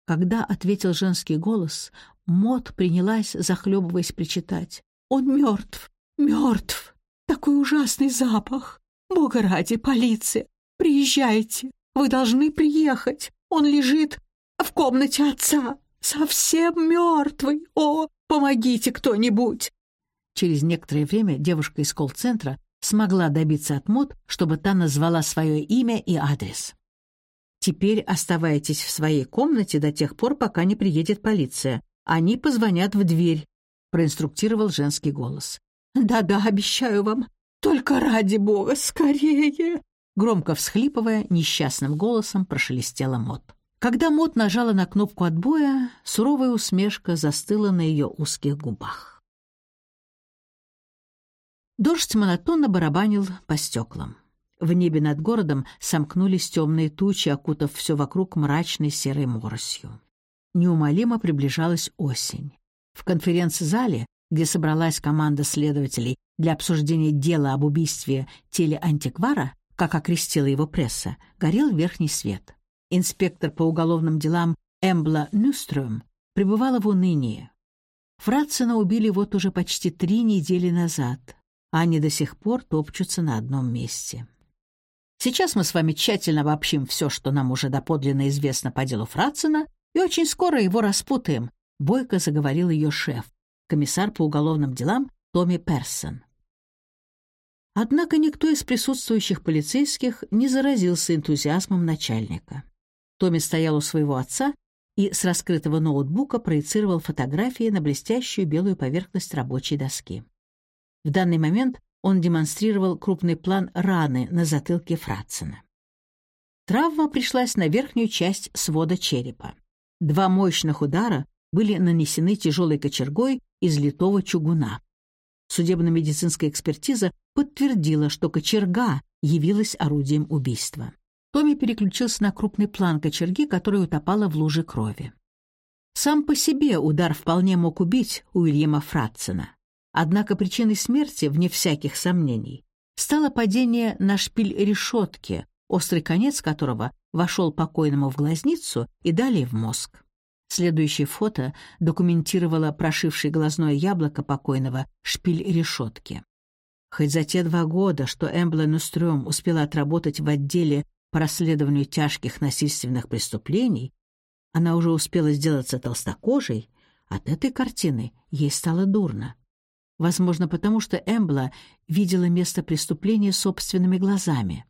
Когда ответил женский голос, Мот принялась, захлебываясь, причитать. «Он мертв! Мертв! Такой ужасный запах! Бога ради, полиция! Приезжайте! Вы должны приехать! Он лежит в комнате отца! Совсем мертвый! О, помогите кто-нибудь!» Через некоторое время девушка из колл-центра смогла добиться от Мот, чтобы та назвала свое имя и адрес. «Теперь оставайтесь в своей комнате до тех пор, пока не приедет полиция. Они позвонят в дверь», — проинструктировал женский голос. «Да-да, обещаю вам. Только ради бога, скорее!» Громко всхлипывая, несчастным голосом прошелестела Мот. Когда Мот нажала на кнопку отбоя, суровая усмешка застыла на ее узких губах. Дождь монотонно барабанил по стеклам. В небе над городом сомкнулись темные тучи, окутав все вокруг мрачной серой моросью. Неумолимо приближалась осень. В конференц-зале, где собралась команда следователей для обсуждения дела об убийстве телеантиквара, как окрестила его пресса, горел верхний свет. Инспектор по уголовным делам Эмбла Нюстрöm пребывала в унынии. Фратсена убили вот уже почти три недели назад они до сих пор топчутся на одном месте. Сейчас мы с вами тщательно обобщим все, что нам уже доподлинно известно по делу Фратсена, и очень скоро его распутаем, — бойко заговорил ее шеф, комиссар по уголовным делам Томми Персон. Однако никто из присутствующих полицейских не заразился энтузиазмом начальника. Томми стоял у своего отца и с раскрытого ноутбука проецировал фотографии на блестящую белую поверхность рабочей доски. В данный момент он демонстрировал крупный план раны на затылке Фратсена. Травма пришлась на верхнюю часть свода черепа. Два мощных удара были нанесены тяжелой кочергой из литого чугуна. Судебно-медицинская экспертиза подтвердила, что кочерга явилась орудием убийства. Томми переключился на крупный план кочерги, которая утопала в луже крови. Сам по себе удар вполне мог убить Уильяма Фратсена. Однако причиной смерти, вне всяких сомнений, стало падение на шпиль решетки, острый конец которого вошел покойному в глазницу и далее в мозг. Следующее фото документировало прошивший глазное яблоко покойного шпиль решетки. Хоть за те два года, что Эмбла Нустрём успела отработать в отделе по расследованию тяжких насильственных преступлений, она уже успела сделаться толстокожей, от этой картины ей стало дурно. Возможно, потому что Эмбла видела место преступления собственными глазами.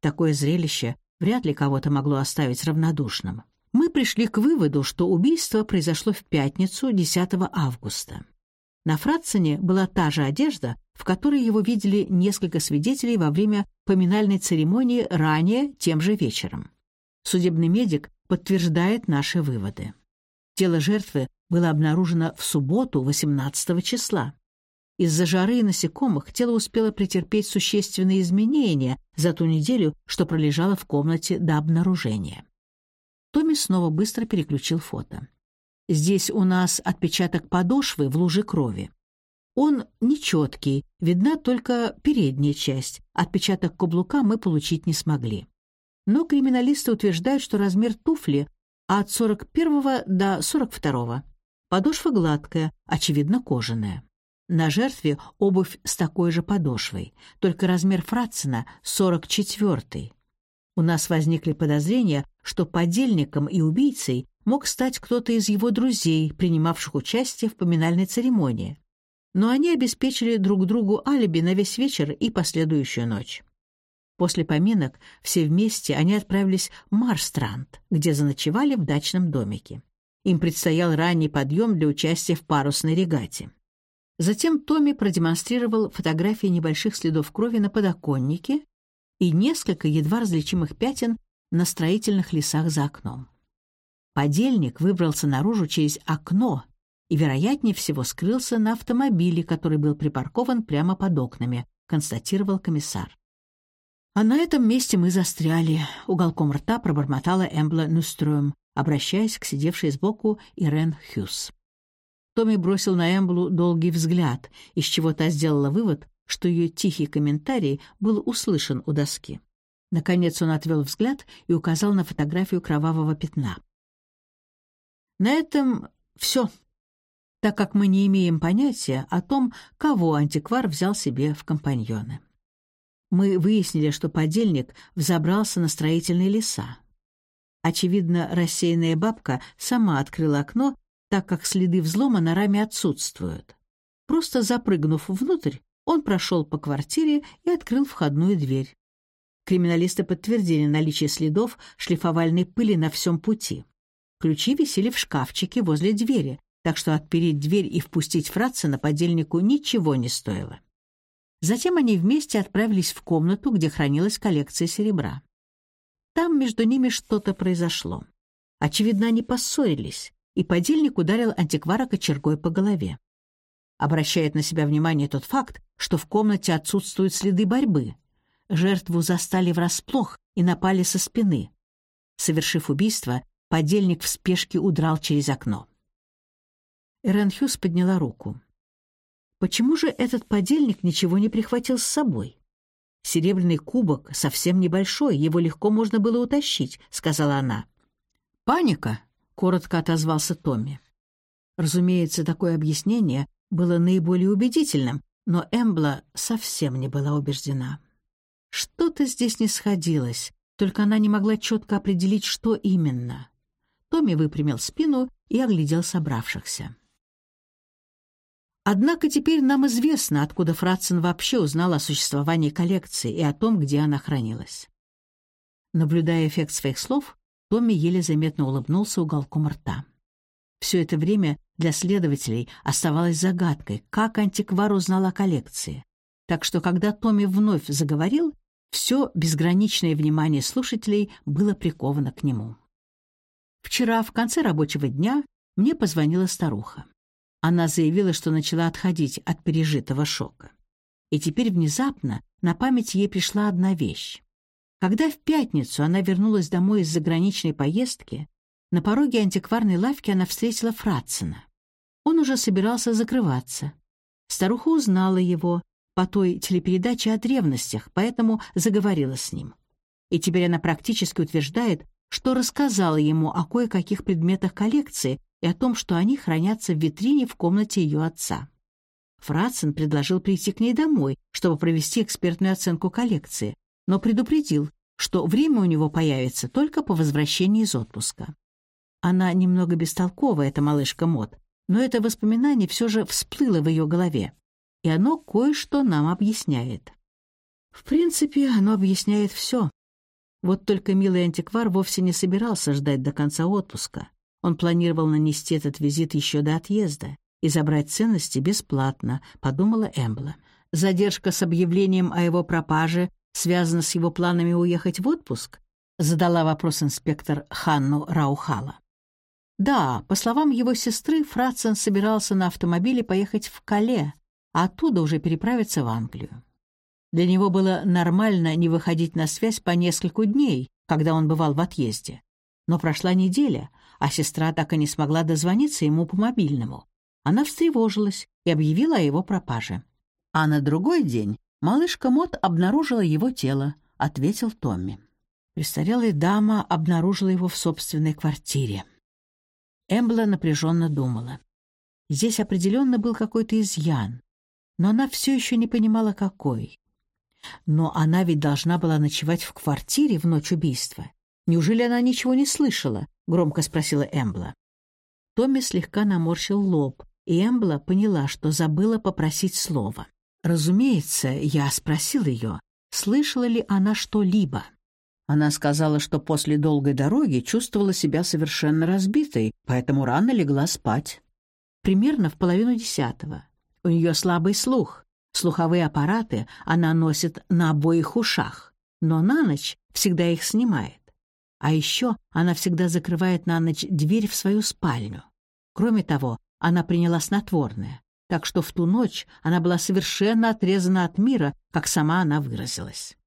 Такое зрелище вряд ли кого-то могло оставить равнодушным. Мы пришли к выводу, что убийство произошло в пятницу 10 августа. На Фратсене была та же одежда, в которой его видели несколько свидетелей во время поминальной церемонии ранее тем же вечером. Судебный медик подтверждает наши выводы. Тело жертвы было обнаружено в субботу 18 числа. Из-за жары и насекомых тело успело претерпеть существенные изменения за ту неделю, что пролежало в комнате до обнаружения. Томми снова быстро переключил фото. Здесь у нас отпечаток подошвы в луже крови. Он нечеткий, видна только передняя часть. Отпечаток каблука мы получить не смогли. Но криминалисты утверждают, что размер туфли от 41 до 42. Подошва гладкая, очевидно, кожаная. На жертве обувь с такой же подошвой, только размер Фратсена — 44-й. У нас возникли подозрения, что подельником и убийцей мог стать кто-то из его друзей, принимавших участие в поминальной церемонии. Но они обеспечили друг другу алиби на весь вечер и последующую ночь. После поминок все вместе они отправились в Марстранд, где заночевали в дачном домике. Им предстоял ранний подъем для участия в парусной регате. Затем Томми продемонстрировал фотографии небольших следов крови на подоконнике и несколько едва различимых пятен на строительных лесах за окном. Подельник выбрался наружу через окно и, вероятнее всего, скрылся на автомобиле, который был припаркован прямо под окнами, констатировал комиссар. «А на этом месте мы застряли», — уголком рта пробормотала Эмбла Нюстрöм, обращаясь к сидевшей сбоку Ирен Хьюз. Томми бросил на Эмблу долгий взгляд, из чего та сделала вывод, что ее тихий комментарий был услышан у доски. Наконец он отвел взгляд и указал на фотографию кровавого пятна. «На этом все, так как мы не имеем понятия о том, кого антиквар взял себе в компаньоны. Мы выяснили, что подельник взобрался на строительные леса. Очевидно, рассеянная бабка сама открыла окно, так как следы взлома на раме отсутствуют. Просто запрыгнув внутрь, он прошел по квартире и открыл входную дверь. Криминалисты подтвердили наличие следов шлифовальной пыли на всем пути. Ключи висели в шкафчике возле двери, так что отпереть дверь и впустить Фратца подельнику ничего не стоило. Затем они вместе отправились в комнату, где хранилась коллекция серебра. Там между ними что-то произошло. Очевидно, они поссорились, и подельник ударил антиквара кочергой по голове. Обращает на себя внимание тот факт, что в комнате отсутствуют следы борьбы. Жертву застали врасплох и напали со спины. Совершив убийство, подельник в спешке удрал через окно. Эрен Хьюз подняла руку. Почему же этот подельник ничего не прихватил с собой? Серебряный кубок совсем небольшой, его легко можно было утащить, сказала она. Паника, коротко отозвался Томми. Разумеется, такое объяснение было наиболее убедительным, но Эмбла совсем не была убеждена. Что-то здесь не сходилось, только она не могла четко определить, что именно. Томми выпрямил спину и оглядел собравшихся. Однако теперь нам известно, откуда Фратсен вообще узнал о существовании коллекции и о том, где она хранилась. Наблюдая эффект своих слов, Томми еле заметно улыбнулся уголком рта. Все это время для следователей оставалось загадкой, как антиквар узнал о коллекции. Так что, когда Томми вновь заговорил, все безграничное внимание слушателей было приковано к нему. Вчера, в конце рабочего дня, мне позвонила старуха. Она заявила, что начала отходить от пережитого шока. И теперь внезапно на память ей пришла одна вещь. Когда в пятницу она вернулась домой из заграничной поездки, на пороге антикварной лавки она встретила Фратсена. Он уже собирался закрываться. Старуха узнала его, по той телепередаче о древностях, поэтому заговорила с ним. И теперь она практически утверждает, что рассказала ему о кое-каких предметах коллекции и о том, что они хранятся в витрине в комнате ее отца. Фрацин предложил прийти к ней домой, чтобы провести экспертную оценку коллекции, но предупредил, что время у него появится только по возвращении из отпуска. Она немного бестолкова, эта малышка Мот, но это воспоминание все же всплыло в ее голове и оно кое-что нам объясняет. В принципе, оно объясняет все. Вот только милый антиквар вовсе не собирался ждать до конца отпуска. Он планировал нанести этот визит еще до отъезда и забрать ценности бесплатно, подумала Эмбла. Задержка с объявлением о его пропаже связана с его планами уехать в отпуск? Задала вопрос инспектор Ханну Раухала. Да, по словам его сестры, Фрацен собирался на автомобиле поехать в Кале, а оттуда уже переправиться в Англию. Для него было нормально не выходить на связь по нескольку дней, когда он бывал в отъезде. Но прошла неделя, а сестра так и не смогла дозвониться ему по мобильному. Она встревожилась и объявила о его пропаже. А на другой день малышка Мот обнаружила его тело, ответил Томми. Престарелая дама обнаружила его в собственной квартире. Эмбла напряженно думала. Здесь определенно был какой-то изъян но она все еще не понимала, какой. Но она ведь должна была ночевать в квартире в ночь убийства. Неужели она ничего не слышала? — громко спросила Эмбла. Томми слегка наморщил лоб, и Эмбла поняла, что забыла попросить слова. Разумеется, я спросил ее, слышала ли она что-либо. Она сказала, что после долгой дороги чувствовала себя совершенно разбитой, поэтому рано легла спать. Примерно в половину десятого. У нее слабый слух. Слуховые аппараты она носит на обоих ушах, но на ночь всегда их снимает. А еще она всегда закрывает на ночь дверь в свою спальню. Кроме того, она приняла снотворное, так что в ту ночь она была совершенно отрезана от мира, как сама она выразилась.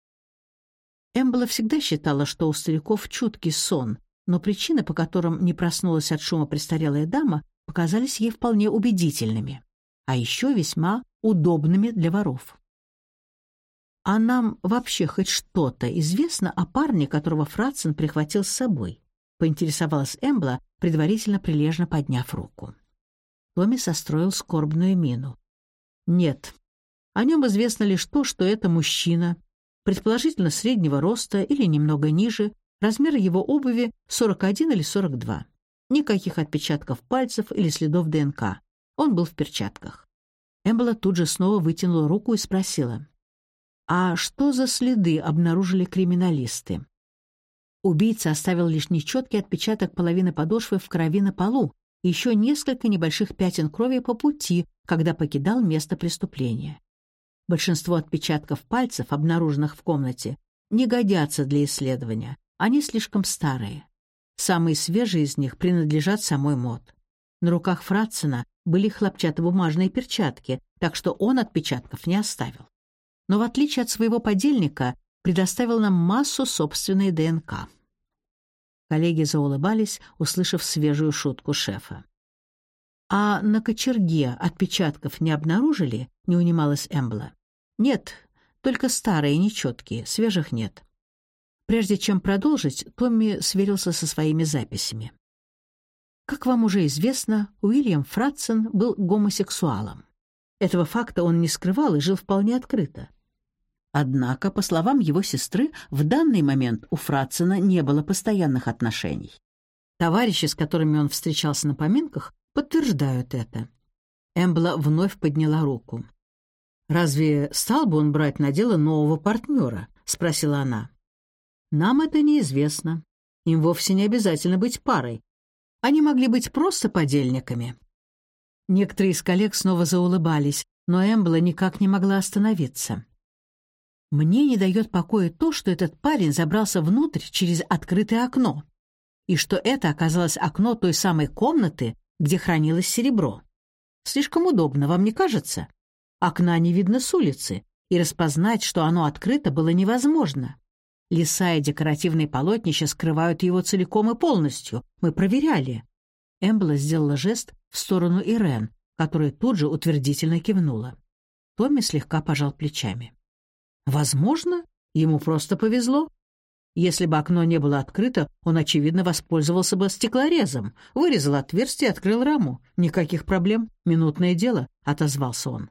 Эмбла всегда считала, что у стариков чуткий сон, но причины, по которым не проснулась от шума престарелая дама, показались ей вполне убедительными, а еще весьма удобными для воров. «А нам вообще хоть что-то известно о парне, которого Фратсон прихватил с собой?» — поинтересовалась Эмбла, предварительно прилежно подняв руку. Томми состроил скорбную мину. «Нет. О нем известно лишь то, что это мужчина, предположительно среднего роста или немного ниже, размер его обуви 41 или 42. Никаких отпечатков пальцев или следов ДНК. Он был в перчатках. Эмбла тут же снова вытянула руку и спросила. «А что за следы обнаружили криминалисты?» Убийца оставил лишь нечеткий отпечаток половины подошвы в крови на полу, еще несколько небольших пятен крови по пути, когда покидал место преступления. Большинство отпечатков пальцев, обнаруженных в комнате, не годятся для исследования, они слишком старые. Самые свежие из них принадлежат самой Мод. На руках Фратсена были хлопчатобумажные перчатки, так что он отпечатков не оставил. Но в отличие от своего подельника, предоставил нам массу собственной ДНК. Коллеги заулыбались, услышав свежую шутку шефа. «А на кочерге отпечатков не обнаружили?» — не унималась Эмбла. «Нет, только старые, нечеткие, свежих нет». Прежде чем продолжить, Томми сверился со своими записями. Как вам уже известно, Уильям Фратсон был гомосексуалом. Этого факта он не скрывал и жил вполне открыто. Однако, по словам его сестры, в данный момент у Фратсена не было постоянных отношений. Товарищи, с которыми он встречался на поминках, подтверждают это. Эмбла вновь подняла руку. «Разве стал бы он брать на дело нового партнера?» — спросила она. «Нам это неизвестно. Им вовсе не обязательно быть парой. Они могли быть просто подельниками». Некоторые из коллег снова заулыбались, но Эмбла никак не могла остановиться. Мне не дает покоя то, что этот парень забрался внутрь через открытое окно, и что это оказалось окно той самой комнаты, где хранилось серебро. Слишком удобно, вам не кажется? Окна не видно с улицы, и распознать, что оно открыто, было невозможно. Леса и декоративные полотнища скрывают его целиком и полностью. Мы проверяли. Эмбла сделала жест в сторону Ирен, которая тут же утвердительно кивнула. Томми слегка пожал плечами. Возможно, ему просто повезло. Если бы окно не было открыто, он, очевидно, воспользовался бы стеклорезом, вырезал отверстие и открыл раму. Никаких проблем, минутное дело, — отозвался он.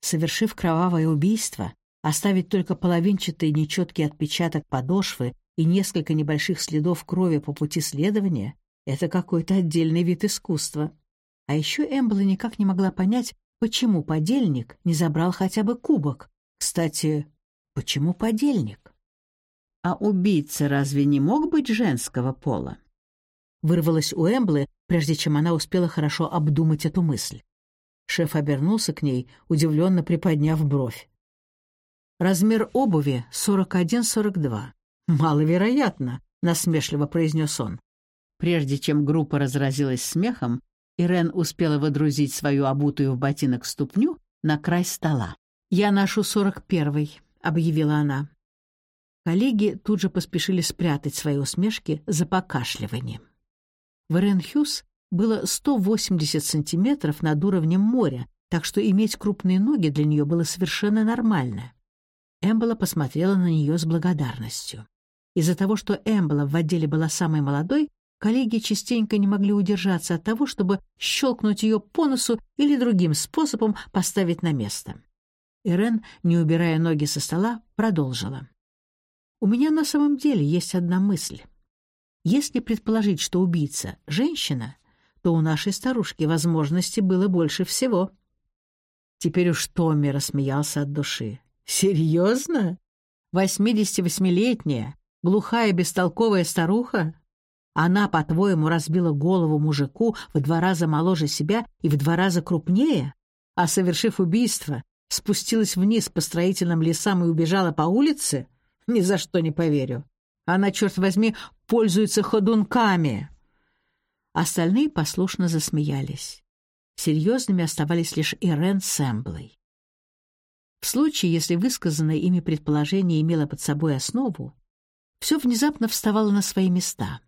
Совершив кровавое убийство, оставить только половинчатый нечеткий отпечаток подошвы и несколько небольших следов крови по пути следования — это какой-то отдельный вид искусства. А еще Эмбла никак не могла понять, почему подельник не забрал хотя бы кубок, кстати, почему подельник? А убийца разве не мог быть женского пола? Вырвалась у Эмблы, прежде чем она успела хорошо обдумать эту мысль. Шеф обернулся к ней, удивленно приподняв бровь. «Размер обуви 41-42. Маловероятно», — насмешливо произнес он. Прежде чем группа разразилась смехом, Ирен успела водрузить свою обутую в ботинок ступню на край стола. «Я ношу сорок первый», — объявила она. Коллеги тут же поспешили спрятать свои усмешки за покашливанием. В Ренхюс было 180 сантиметров над уровнем моря, так что иметь крупные ноги для нее было совершенно нормально. Эмбола посмотрела на нее с благодарностью. Из-за того, что Эмбола в отделе была самой молодой, коллеги частенько не могли удержаться от того, чтобы щелкнуть ее по носу или другим способом поставить на место. Ирен, не убирая ноги со стола, продолжила. «У меня на самом деле есть одна мысль. Если предположить, что убийца — женщина, то у нашей старушки возможностей было больше всего». Теперь уж Томми рассмеялся от души. «Серьезно? Восьмидесятивосьмилетняя, глухая бестолковая старуха? Она, по-твоему, разбила голову мужику в два раза моложе себя и в два раза крупнее, а, совершив убийство, спустилась вниз по строительным лесам и убежала по улице? Ни за что не поверю. Она, черт возьми, пользуется ходунками. Остальные послушно засмеялись. Серьезными оставались лишь Ирен с Эмблой. В случае, если высказанное ими предположение имело под собой основу, все внезапно вставало на свои места.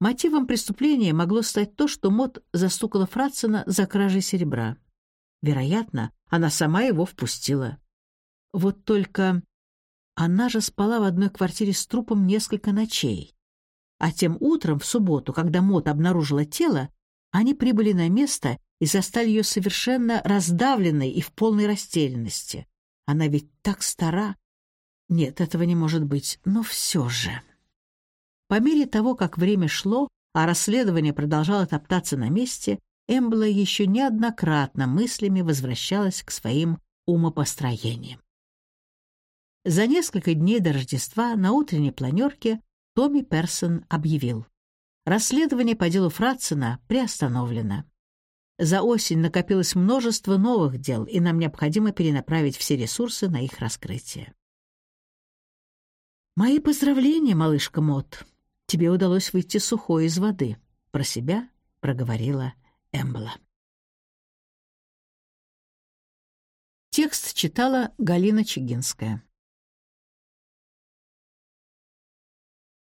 Мотивом преступления могло стать то, что Мот застукала Фратсона за кражей серебра. Вероятно, она сама его впустила. Вот только она же спала в одной квартире с трупом несколько ночей. А тем утром, в субботу, когда Мот обнаружила тело, они прибыли на место и застали ее совершенно раздавленной и в полной растерянности. Она ведь так стара. Нет, этого не может быть, но все же. По мере того, как время шло, а расследование продолжало топтаться на месте, Эмбла еще неоднократно мыслями возвращалась к своим умопостроениям. За несколько дней до Рождества на утренней планерке Томми Персон объявил. Расследование по делу Фратсена приостановлено. За осень накопилось множество новых дел, и нам необходимо перенаправить все ресурсы на их раскрытие. «Мои поздравления, малышка Мот. Тебе удалось выйти сухой из воды», — про себя проговорила Эмбла. Текст читала Галина Чигинская.